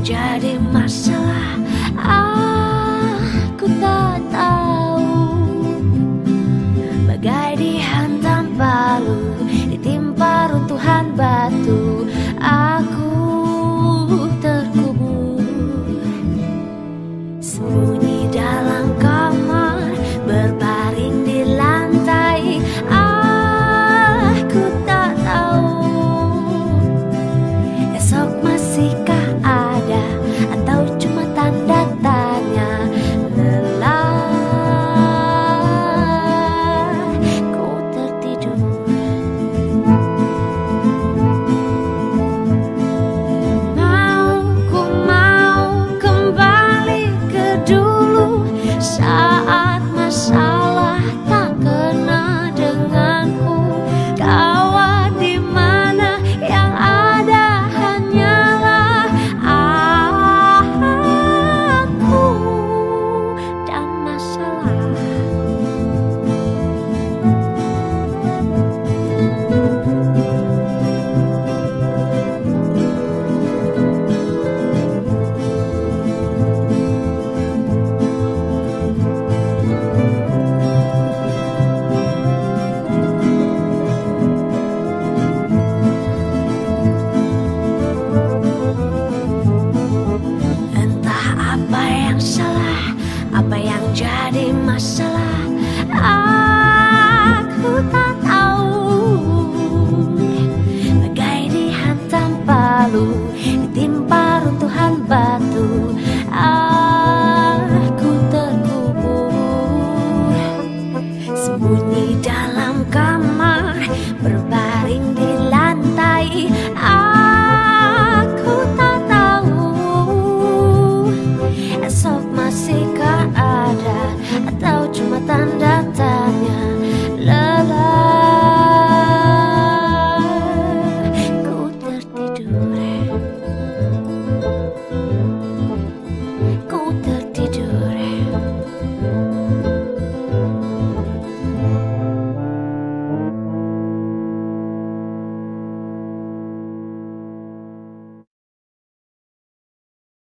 menjadi masalah. Aku tak tahu Bagai dihantam palu Ditimpa runtuhan batu. Aku Thank you. masalah Aku tak tahu. Bagai dihantam palu Ditimpa runtuhan batu.